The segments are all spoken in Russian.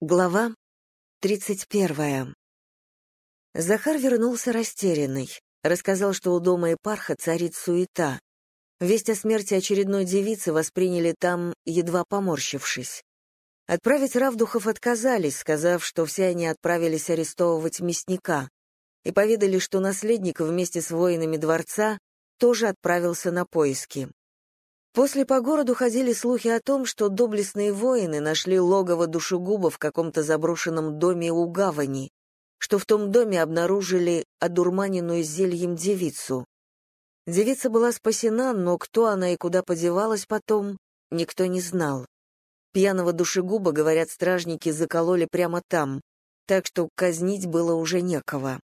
Глава 31. Захар вернулся растерянный. Рассказал, что у дома Эпарха царит суета. Весть о смерти очередной девицы восприняли там, едва поморщившись. Отправить Равдухов отказались, сказав, что все они отправились арестовывать мясника, и поведали, что наследник вместе с воинами дворца тоже отправился на поиски. После по городу ходили слухи о том, что доблестные воины нашли логово душегуба в каком-то заброшенном доме у гавани, что в том доме обнаружили одурманенную зельем девицу. Девица была спасена, но кто она и куда подевалась потом, никто не знал. Пьяного душегуба, говорят стражники, закололи прямо там, так что казнить было уже некого.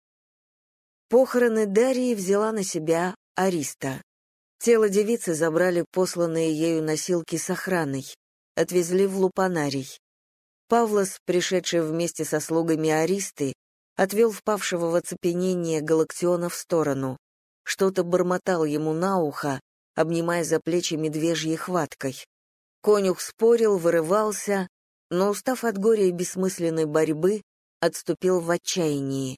Похороны Дарьи взяла на себя Ариста. Тело девицы забрали посланные ею носилки с охраной, отвезли в Лупанарий. Павлос, пришедший вместе со слугами Аристы, отвел впавшего в оцепенение Галактиона в сторону. Что-то бормотал ему на ухо, обнимая за плечи медвежьей хваткой. Конюх спорил, вырывался, но, устав от горя и бессмысленной борьбы, отступил в отчаянии.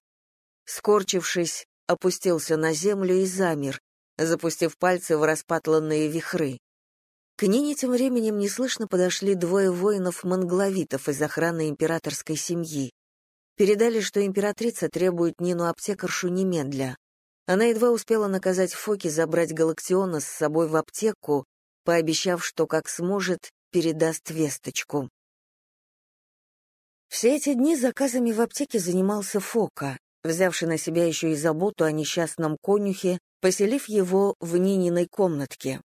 Скорчившись, опустился на землю и замер, запустив пальцы в распатланные вихры. К Нине тем временем неслышно подошли двое воинов-монгловитов из охраны императорской семьи. Передали, что императрица требует Нину аптекаршу немедля. Она едва успела наказать Фоке забрать Галактиона с собой в аптеку, пообещав, что как сможет, передаст весточку. Все эти дни заказами в аптеке занимался Фока, взявший на себя еще и заботу о несчастном конюхе, поселив его в Нининой комнатке.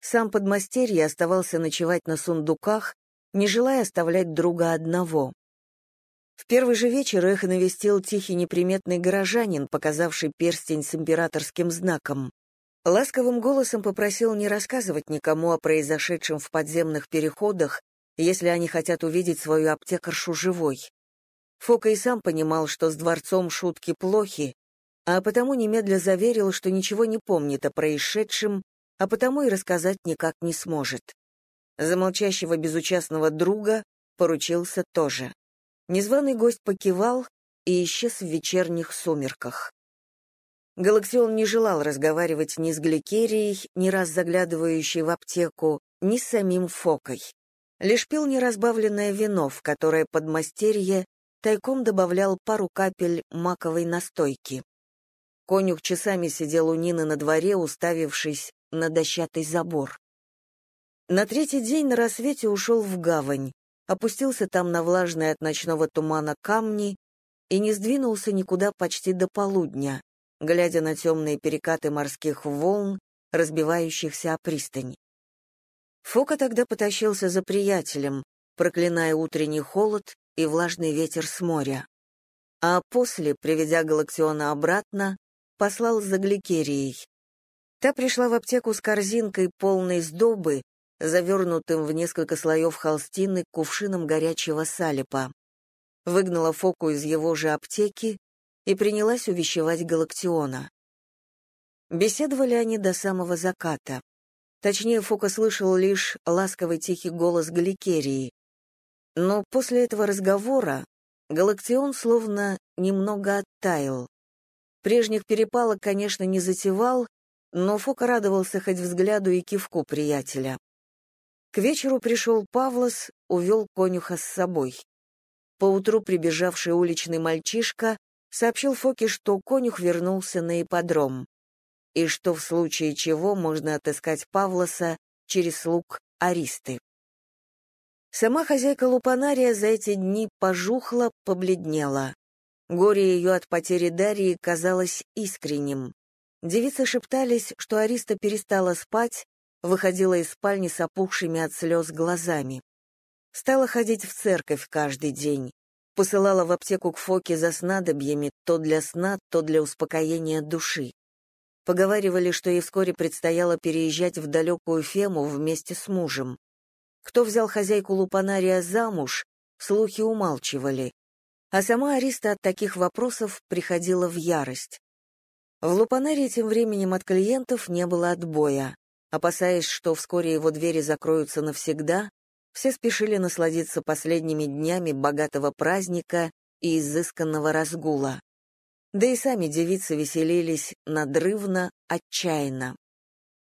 Сам подмастерье оставался ночевать на сундуках, не желая оставлять друга одного. В первый же вечер их навестил тихий неприметный горожанин, показавший перстень с императорским знаком. Ласковым голосом попросил не рассказывать никому о произошедшем в подземных переходах, если они хотят увидеть свою аптекаршу живой. Фока и сам понимал, что с дворцом шутки плохи, а потому немедля заверил, что ничего не помнит о происшедшем, а потому и рассказать никак не сможет. За молчащего безучастного друга поручился тоже. Незваный гость покивал и исчез в вечерних сумерках. Галаксион не желал разговаривать ни с Гликерией, ни раз заглядывающей в аптеку, ни с самим Фокой. Лишь пил неразбавленное вино, в которое подмастерье тайком добавлял пару капель маковой настойки. Конюх часами сидел у Нины на дворе, уставившись на дощатый забор. На третий день на рассвете ушел в гавань, опустился там на влажные от ночного тумана камни и не сдвинулся никуда почти до полудня, глядя на темные перекаты морских волн, разбивающихся о пристань. Фока тогда потащился за приятелем, проклиная утренний холод и влажный ветер с моря. А после, приведя Галактиона обратно, послал за Гликерией. Та пришла в аптеку с корзинкой, полной сдобы, завернутым в несколько слоев холстины кувшином горячего салипа. Выгнала Фоку из его же аптеки и принялась увещевать Галактиона. Беседовали они до самого заката. Точнее, Фока слышал лишь ласковый тихий голос Гликерии. Но после этого разговора Галактион словно немного оттаял. Прежних перепалок, конечно, не затевал, но Фока радовался хоть взгляду и кивку приятеля. К вечеру пришел Павлос, увел конюха с собой. Поутру прибежавший уличный мальчишка сообщил Фоке, что конюх вернулся на ипподром, и что в случае чего можно отыскать Павлоса через слуг Аристы. Сама хозяйка Лупанария за эти дни пожухла, побледнела. Горе ее от потери Дарьи казалось искренним. Девицы шептались, что Ариста перестала спать, выходила из спальни с опухшими от слез глазами. Стала ходить в церковь каждый день. Посылала в аптеку к Фоке за снадобьями то для сна, то для успокоения души. Поговаривали, что ей вскоре предстояло переезжать в далекую Фему вместе с мужем. Кто взял хозяйку Лупанария замуж, слухи умалчивали а сама Ариста от таких вопросов приходила в ярость. В Лупанере тем временем от клиентов не было отбоя. Опасаясь, что вскоре его двери закроются навсегда, все спешили насладиться последними днями богатого праздника и изысканного разгула. Да и сами девицы веселились надрывно, отчаянно.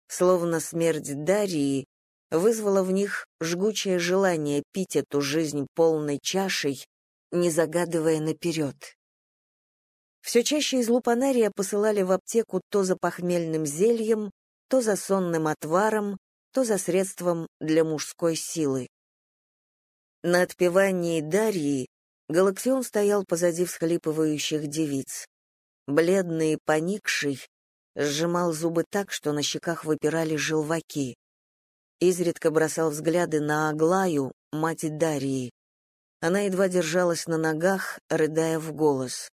Словно смерть Дарии вызвала в них жгучее желание пить эту жизнь полной чашей, не загадывая наперед. Все чаще из лупанария посылали в аптеку то за похмельным зельем, то за сонным отваром, то за средством для мужской силы. На отпевании Дарьи Галаксион стоял позади всхлипывающих девиц. Бледный и поникший, сжимал зубы так, что на щеках выпирали желваки. Изредка бросал взгляды на Аглаю, мать Дарьи. Она едва держалась на ногах, рыдая в голос.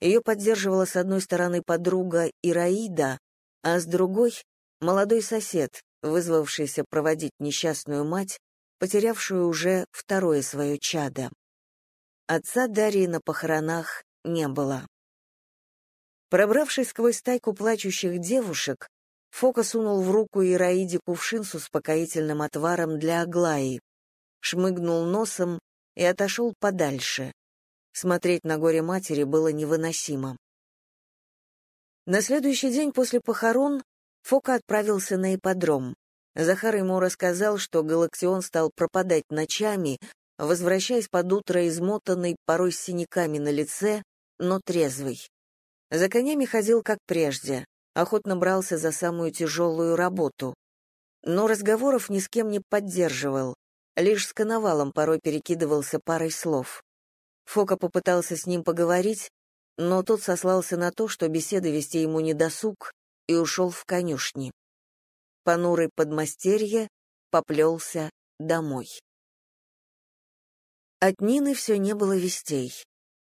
Ее поддерживала с одной стороны подруга Ираида, а с другой — молодой сосед, вызвавшийся проводить несчастную мать, потерявшую уже второе свое чадо. Отца Дарьи на похоронах не было. Пробравшись сквозь стайку плачущих девушек, Фока сунул в руку Ираиде кувшин с успокоительным отваром для Аглаи, шмыгнул носом и отошел подальше. Смотреть на горе матери было невыносимо. На следующий день после похорон Фока отправился на ипподром. Захар ему рассказал, что Галактион стал пропадать ночами, возвращаясь под утро измотанный, порой с синяками на лице, но трезвый. За конями ходил как прежде, охотно брался за самую тяжелую работу. Но разговоров ни с кем не поддерживал, лишь с коновалом порой перекидывался парой слов. Фока попытался с ним поговорить, но тот сослался на то, что беседы вести ему не досуг, и ушел в конюшни. Понурый подмастерье поплелся домой. От Нины все не было вестей.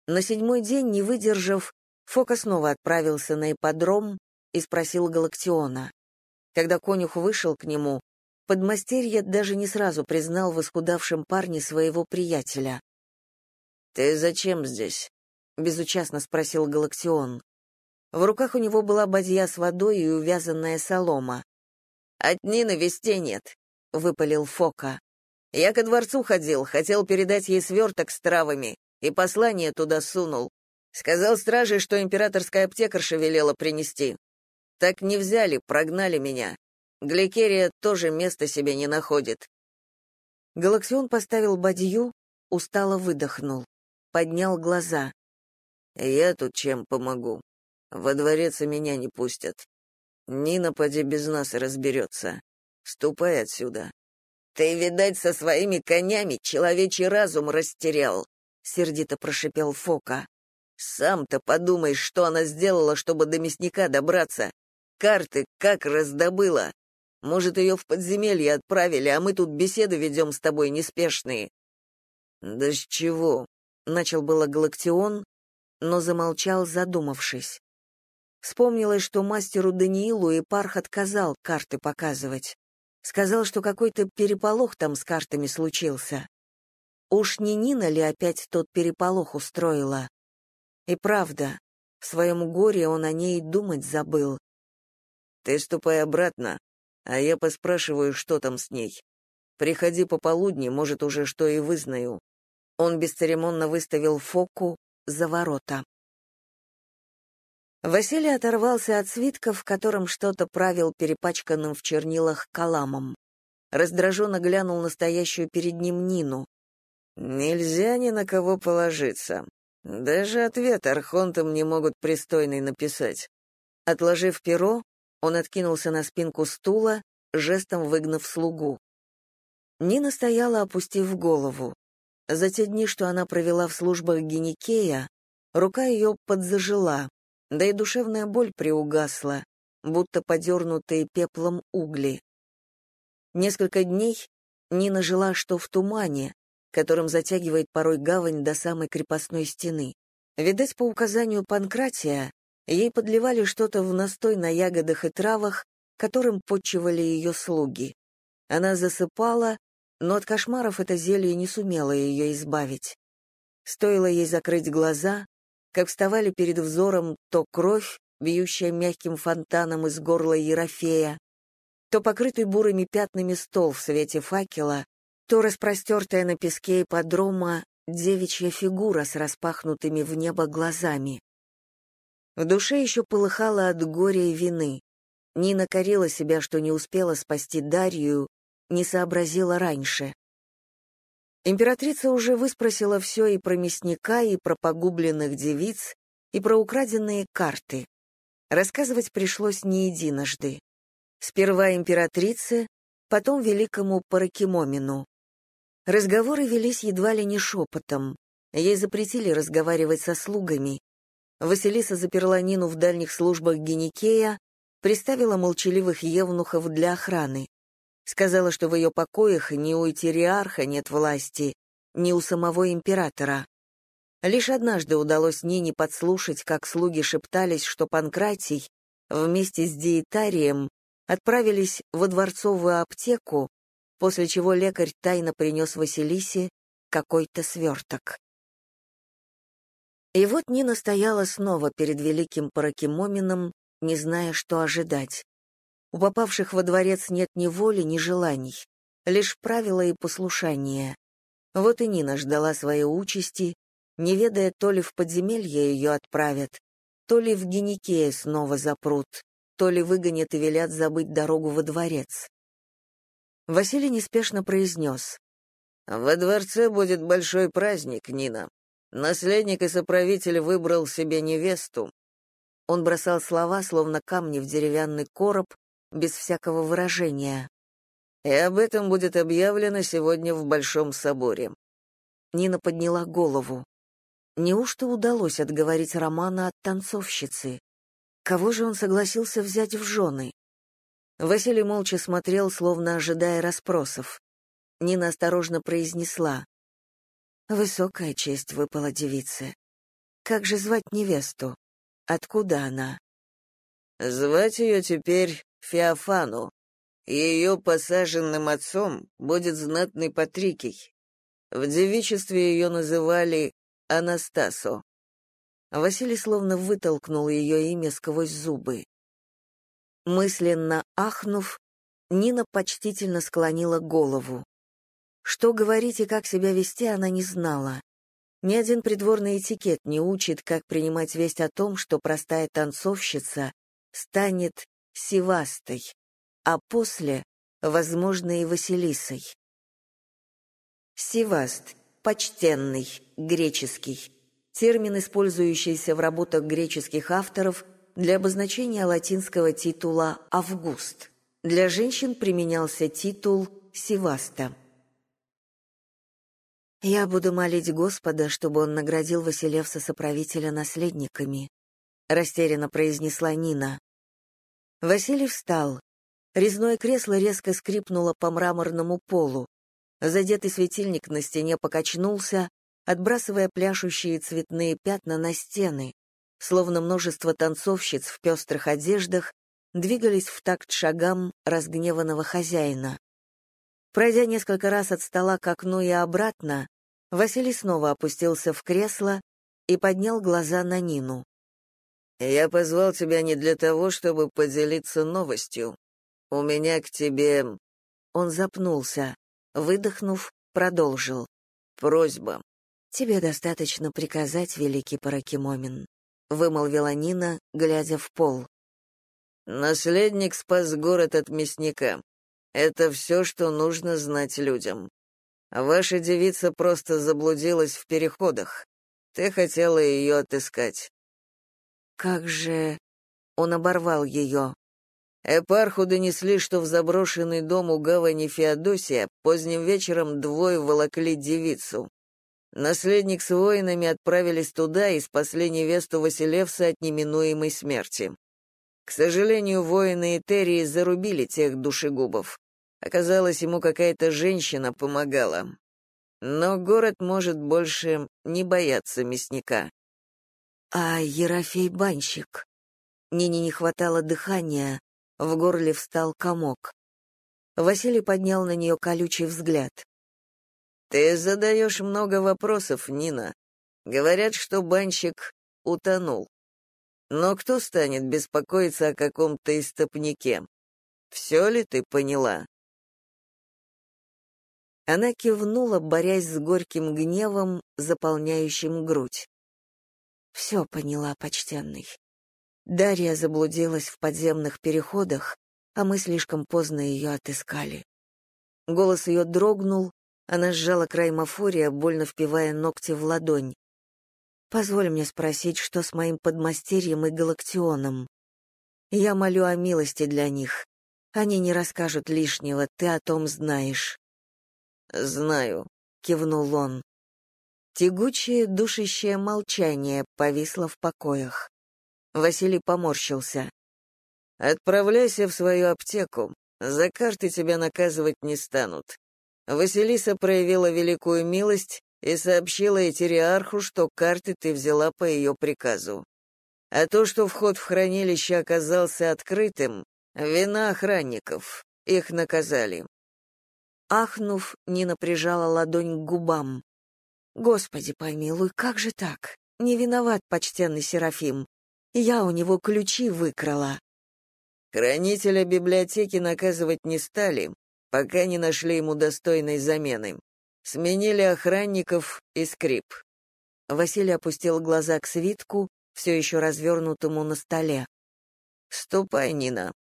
На седьмой день, не выдержав, Фока снова отправился на ипподром и спросил Галактиона. Когда конюх вышел к нему, подмастерье даже не сразу признал в исхудавшем парне своего приятеля. «Ты зачем здесь?» — безучастно спросил Галактион. В руках у него была бадья с водой и увязанная солома. «От Нины вестей нет», — выпалил Фока. «Я ко дворцу ходил, хотел передать ей сверток с травами, и послание туда сунул. Сказал страже, что императорская аптекарша велела принести. Так не взяли, прогнали меня. Гликерия тоже места себе не находит». Галаксион поставил бадью, устало выдохнул поднял глаза. «Я тут чем помогу? Во дворец и меня не пустят. Нина поди без нас разберется. Ступай отсюда». «Ты, видать, со своими конями человечий разум растерял», — сердито прошипел Фока. «Сам-то подумай, что она сделала, чтобы до мясника добраться. Карты как раздобыла. Может, ее в подземелье отправили, а мы тут беседы ведем с тобой неспешные». «Да с чего? начал было Галактион, но замолчал, задумавшись. Вспомнилось, что мастеру Даниилу Ипарх отказал карты показывать. Сказал, что какой-то переполох там с картами случился. Уж не Нина ли опять тот переполох устроила? И правда, в своем горе он о ней думать забыл. «Ты ступай обратно, а я поспрашиваю, что там с ней. Приходи пополудни, может, уже что и вызнаю. Он бесцеремонно выставил Фоку за ворота. Василий оторвался от свитка, в котором что-то правил перепачканным в чернилах каламом. Раздраженно глянул настоящую перед ним Нину. «Нельзя ни на кого положиться. Даже ответ архонтам не могут пристойный написать». Отложив перо, он откинулся на спинку стула, жестом выгнав слугу. Нина стояла, опустив голову. За те дни, что она провела в службах Геникея, рука ее подзажила, да и душевная боль приугасла, будто подернутые пеплом угли. Несколько дней Нина жила что в тумане, которым затягивает порой гавань до самой крепостной стены. Видать, по указанию Панкратия, ей подливали что-то в настой на ягодах и травах, которым подчивали ее слуги. Она засыпала, но от кошмаров это зелье не сумело ее избавить. Стоило ей закрыть глаза, как вставали перед взором то кровь, бьющая мягким фонтаном из горла Ерофея, то покрытый бурыми пятнами стол в свете факела, то распростертая на песке ипподрома девичья фигура с распахнутыми в небо глазами. В душе еще полыхало от горя и вины. Нина корила себя, что не успела спасти Дарью, не сообразила раньше. Императрица уже выспросила все и про мясника, и про погубленных девиц, и про украденные карты. Рассказывать пришлось не единожды. Сперва императрице, потом великому Паракимомину. Разговоры велись едва ли не шепотом. Ей запретили разговаривать со слугами. Василиса заперла Нину в дальних службах Геникея, приставила молчаливых евнухов для охраны. Сказала, что в ее покоях ни у Итериарха нет власти, ни у самого императора. Лишь однажды удалось Нине подслушать, как слуги шептались, что Панкратий вместе с диетарием отправились во дворцовую аптеку, после чего лекарь тайно принес Василисе какой-то сверток. И вот Нина стояла снова перед великим Паракимомином, не зная, что ожидать. У попавших во дворец нет ни воли, ни желаний, лишь правила и послушание. Вот и Нина ждала своей участи, не ведая, то ли в подземелье ее отправят, то ли в Геникее снова запрут, то ли выгонят и велят забыть дорогу во дворец. Василий неспешно произнес. «Во дворце будет большой праздник, Нина. Наследник и соправитель выбрал себе невесту. Он бросал слова, словно камни в деревянный короб, без всякого выражения. И об этом будет объявлено сегодня в Большом соборе. Нина подняла голову. Неужто удалось отговорить Романа от танцовщицы? Кого же он согласился взять в жены? Василий молча смотрел, словно ожидая расспросов. Нина осторожно произнесла. Высокая честь выпала девице. Как же звать невесту? Откуда она? Звать ее теперь Феофану. Ее посаженным отцом будет знатный Патрикий. В девичестве ее называли Анастасо. Василий словно вытолкнул ее имя сквозь зубы. Мысленно ахнув, Нина почтительно склонила голову. Что говорить и как себя вести она не знала. Ни один придворный этикет не учит, как принимать весть о том, что простая танцовщица станет Сивастой, а после, возможно, и Василисой. Сиваст — почтенный, греческий. Термин, использующийся в работах греческих авторов для обозначения латинского титула «Август». Для женщин применялся титул «Сиваста». Я буду молить Господа, чтобы он наградил Василевса-соправителя наследниками, растерянно произнесла Нина. Василий встал. Резное кресло резко скрипнуло по мраморному полу. Задетый светильник на стене покачнулся, отбрасывая пляшущие цветные пятна на стены, словно множество танцовщиц в пестрых одеждах двигались в такт шагам разгневанного хозяина. Пройдя несколько раз от стола к окну и обратно, Василий снова опустился в кресло и поднял глаза на Нину. «Я позвал тебя не для того, чтобы поделиться новостью. У меня к тебе...» Он запнулся, выдохнув, продолжил. «Просьба». «Тебе достаточно приказать, великий Паракимомин», — вымолвила Нина, глядя в пол. «Наследник спас город от мясника. Это все, что нужно знать людям. Ваша девица просто заблудилась в переходах. Ты хотела ее отыскать». «Как же...» Он оборвал ее. Эпарху донесли, что в заброшенный дом у гавани Феодосия поздним вечером двое волокли девицу. Наследник с воинами отправились туда и спасли невесту Василевса от неминуемой смерти. К сожалению, воины Этерии зарубили тех душегубов. Оказалось, ему какая-то женщина помогала. Но город может больше не бояться мясника. А Ерофей Банщик? Нине не хватало дыхания, в горле встал комок. Василий поднял на нее колючий взгляд. «Ты задаешь много вопросов, Нина. Говорят, что банщик утонул. Но кто станет беспокоиться о каком-то истопнике? Все ли ты поняла?» Она кивнула, борясь с горьким гневом, заполняющим грудь. Все поняла, почтенный. Дарья заблудилась в подземных переходах, а мы слишком поздно ее отыскали. Голос ее дрогнул, она сжала край мафория, больно впивая ногти в ладонь. «Позволь мне спросить, что с моим подмастерьем и галактионом. Я молю о милости для них. Они не расскажут лишнего, ты о том знаешь». «Знаю», — кивнул он. Тягучее, душащее молчание повисло в покоях. Василий поморщился. «Отправляйся в свою аптеку. За карты тебя наказывать не станут. Василиса проявила великую милость и сообщила Этериарху, что карты ты взяла по ее приказу. А то, что вход в хранилище оказался открытым, вина охранников. Их наказали. Ахнув, Нина прижала ладонь к губам. «Господи помилуй, как же так? Не виноват почтенный Серафим. Я у него ключи выкрала». Хранителя библиотеки наказывать не стали, пока не нашли ему достойной замены. Сменили охранников и скрип. Василий опустил глаза к свитку, все еще развернутому на столе. «Ступай, Нина.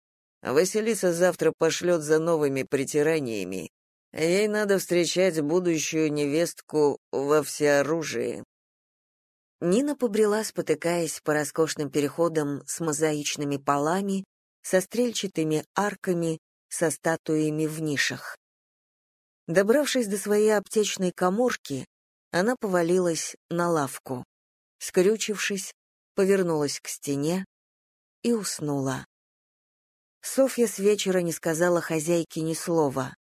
Василиса завтра пошлет за новыми притираниями. Ей надо встречать будущую невестку во всеоружии. Нина побрела, спотыкаясь по роскошным переходам с мозаичными полами, со стрельчатыми арками, со статуями в нишах. Добравшись до своей аптечной коморки, она повалилась на лавку. Скрючившись, повернулась к стене и уснула. Софья с вечера не сказала хозяйке ни слова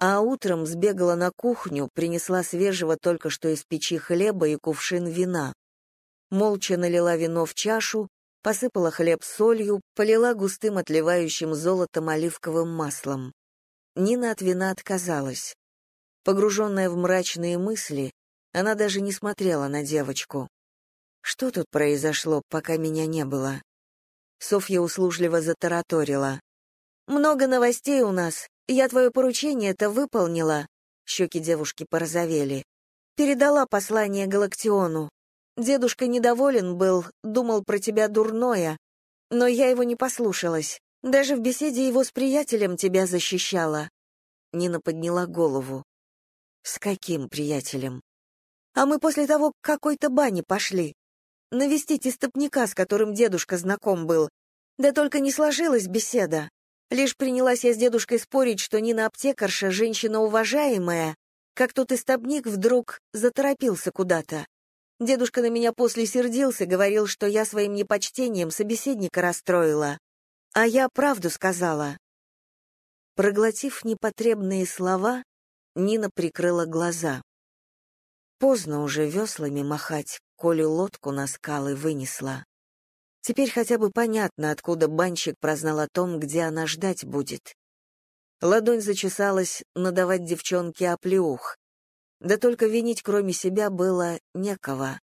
а утром сбегала на кухню, принесла свежего только что из печи хлеба и кувшин вина. Молча налила вино в чашу, посыпала хлеб солью, полила густым отливающим золотом оливковым маслом. Нина от вина отказалась. Погруженная в мрачные мысли, она даже не смотрела на девочку. Что тут произошло, пока меня не было? Софья услужливо затараторила. «Много новостей у нас. Я твое поручение-то выполнила. Щеки девушки порозовели. Передала послание Галактиону. Дедушка недоволен был, думал про тебя дурное, но я его не послушалась. Даже в беседе его с приятелем тебя защищала. Нина подняла голову. С каким приятелем? А мы после того к какой-то бане пошли. Навестить истопника, с которым дедушка знаком был. Да только не сложилась беседа. Лишь принялась я с дедушкой спорить, что Нина аптекарша женщина уважаемая, как тот истопник вдруг заторопился куда-то. Дедушка на меня после сердился, говорил, что я своим непочтением собеседника расстроила. А я правду сказала. Проглотив непотребные слова, Нина прикрыла глаза. Поздно уже веслами махать, коли лодку на скалы вынесла. Теперь хотя бы понятно, откуда банщик прознал о том, где она ждать будет. Ладонь зачесалась надавать девчонке оплеух. Да только винить кроме себя было некого.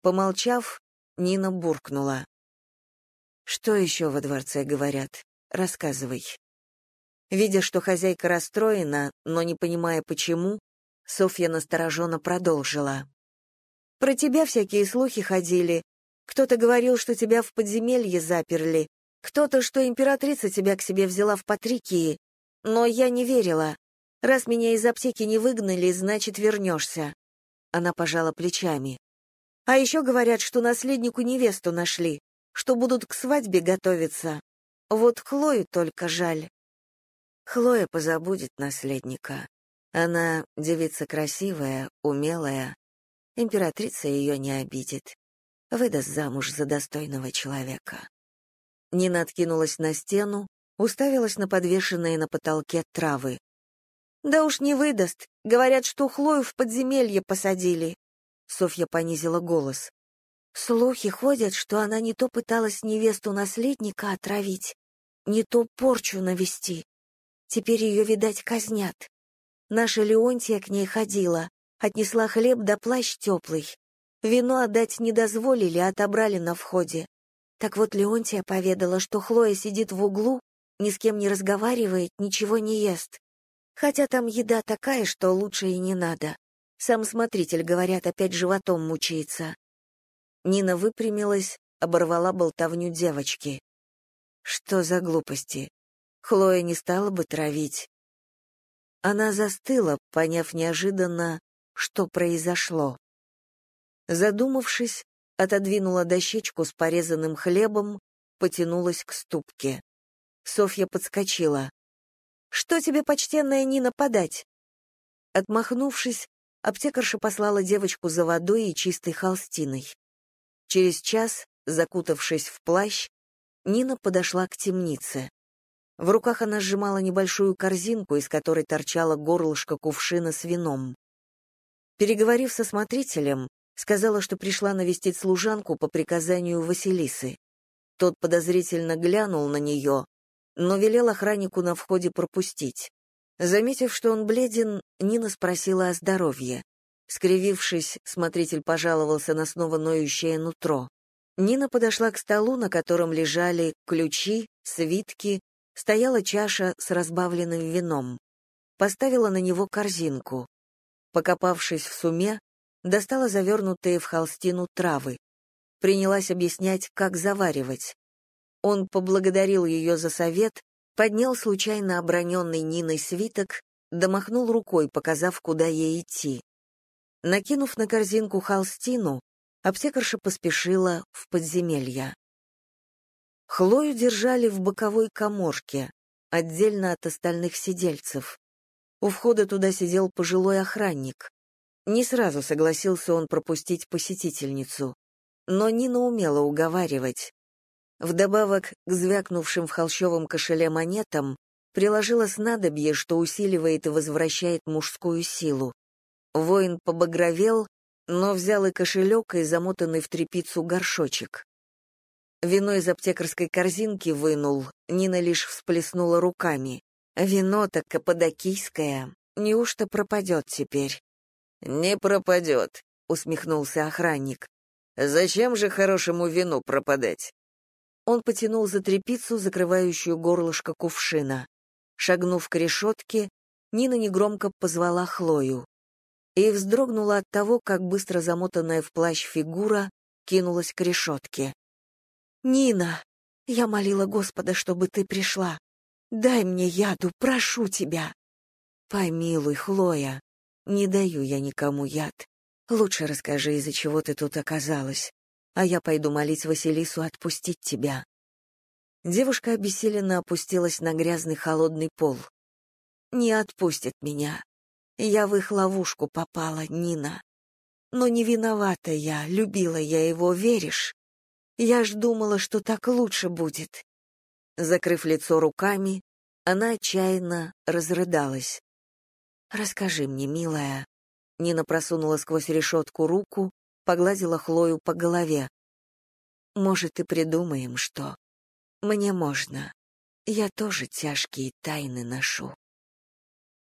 Помолчав, Нина буркнула. «Что еще во дворце говорят? Рассказывай». Видя, что хозяйка расстроена, но не понимая почему, Софья настороженно продолжила. «Про тебя всякие слухи ходили, кто-то говорил, что тебя в подземелье заперли, кто-то, что императрица тебя к себе взяла в Патрикии. Но я не верила. Раз меня из аптеки не выгнали, значит, вернешься». Она пожала плечами. «А еще говорят, что наследнику невесту нашли, что будут к свадьбе готовиться. Вот Хлою только жаль». Хлоя позабудет наследника. Она девица красивая, умелая. Императрица ее не обидит выдаст замуж за достойного человека. Нина откинулась на стену, уставилась на подвешенные на потолке травы. «Да уж не выдаст. Говорят, что Хлою в подземелье посадили». Софья понизила голос. «Слухи ходят, что она не то пыталась невесту наследника отравить, не то порчу навести. Теперь ее, видать, казнят. Наша Леонтия к ней ходила, отнесла хлеб да плащ теплый. Вино отдать не дозволили, а отобрали на входе. Так вот Леонтия поведала, что Хлоя сидит в углу, ни с кем не разговаривает, ничего не ест. Хотя там еда такая, что лучше и не надо. Сам смотритель, говорят, опять животом мучается. Нина выпрямилась, оборвала болтовню девочки. Что за глупости? Хлоя не стала бы травить. Она застыла, поняв неожиданно, что произошло. Задумавшись, отодвинула дощечку с порезанным хлебом, потянулась к ступке. Софья подскочила. «Что тебе, почтенная Нина, подать?» Отмахнувшись, аптекарша послала девочку за водой и чистой холстиной. Через час, закутавшись в плащ, Нина подошла к темнице. В руках она сжимала небольшую корзинку, из которой торчало горлышко кувшина с вином. Переговорив со смотрителем, сказала, что пришла навестить служанку по приказанию Василисы. Тот подозрительно глянул на нее, но велел охраннику на входе пропустить. Заметив, что он бледен, Нина спросила о здоровье. Скривившись, смотритель пожаловался на снова ноющее нутро. Нина подошла к столу, на котором лежали ключи, свитки, стояла чаша с разбавленным вином. Поставила на него корзинку. Покопавшись в суме, достала завернутые в холстину травы. Принялась объяснять, как заваривать. Он поблагодарил ее за совет, поднял случайно оброненный Ниной свиток, домахнул рукой, показав, куда ей идти. Накинув на корзинку холстину, аптекарша поспешила в подземелье. Хлою держали в боковой коморке, отдельно от остальных сидельцев. У входа туда сидел пожилой охранник. Не сразу согласился он пропустить посетительницу, но Нина умела уговаривать. Вдобавок к звякнувшим в холщовом кошеле монетам приложила снадобье, что усиливает и возвращает мужскую силу. Воин побагровел, но взял и кошелек, и замотанный в тряпицу горшочек. Вино из аптекарской корзинки вынул, Нина лишь всплеснула руками. Вино-то каппадокийское, неужто пропадет теперь? «Не пропадет», — усмехнулся охранник. «Зачем же хорошему вину пропадать?» Он потянул за тряпицу, закрывающую горлышко кувшина. Шагнув к решетке, Нина негромко позвала Хлою. И вздрогнула от того, как быстро замотанная в плащ фигура кинулась к решетке. «Нина, я молила Господа, чтобы ты пришла. Дай мне яду, прошу тебя». «Помилуй, Хлоя, не даю я никому яд. Лучше расскажи, из-за чего ты тут оказалась, а я пойду молить Василису отпустить тебя». Девушка обессиленно опустилась на грязный холодный пол. «Не отпустит меня. Я в их ловушку попала, Нина. Но не виновата я, любила я его, веришь? Я ж думала, что так лучше будет». Закрыв лицо руками, она отчаянно разрыдалась. «Расскажи мне, милая». Нина просунула сквозь решетку руку, погладила Хлою по голове. «Может, и придумаем, что. Мне можно. Я тоже тяжкие тайны ношу».